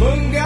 Mengganti